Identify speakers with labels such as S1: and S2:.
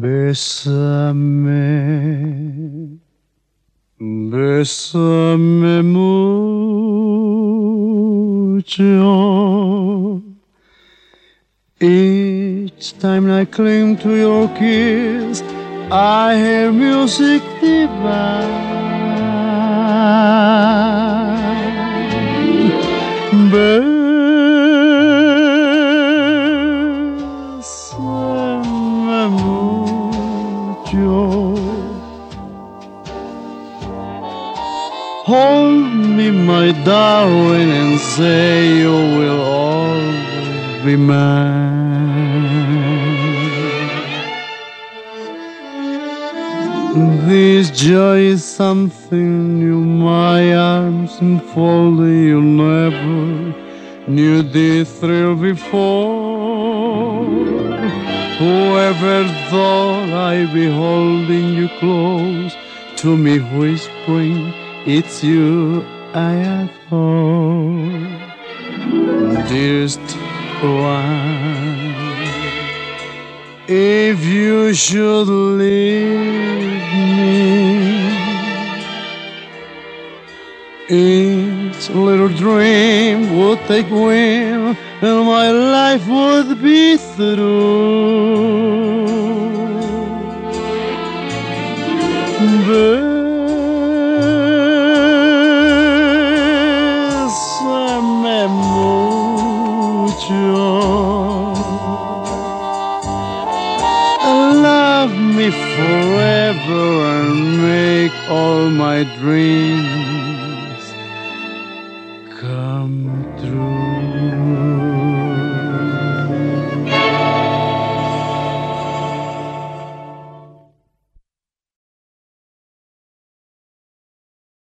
S1: Bésame, bésame mucho. Each time I cling to your kiss, I hear music divine. Hold me, my darling, and say you will always be mine. This joy is something new, my arms enfolding you never knew this thrill before. Whoever thought I'd be holding you close to me, whispering, It's you I adore, dearest one. If you should leave me, each little dream would take wing, and my life would be through. Bésame mucho. Love me forever and make all my dreams come through.